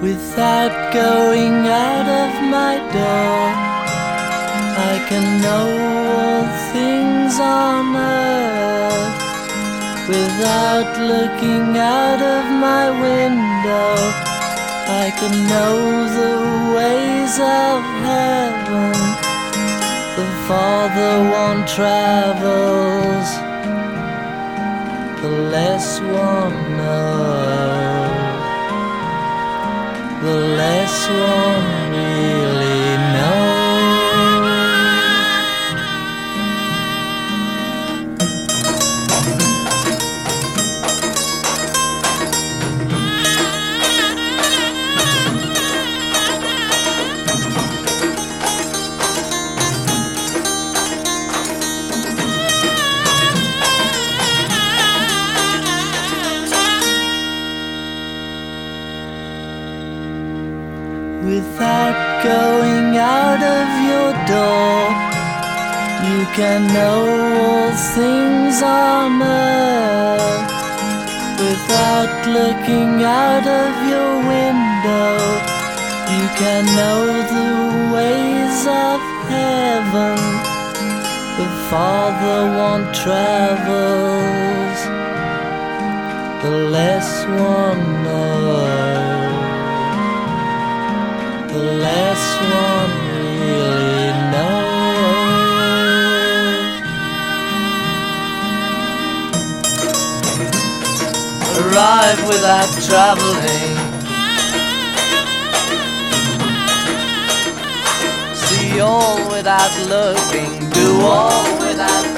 Without going out of my door, I can know all things on earth. Without looking out of my window, I can know the ways of heaven. The farther one travels, the less one knows, one Without going out of your door, you can know all things on earth. Without looking out of your window, you can know the ways of heaven. The farther one travels, the less one knows the last one really knows. Arrive without traveling. See all without looking. Do all without.